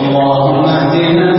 اللهم اهدنا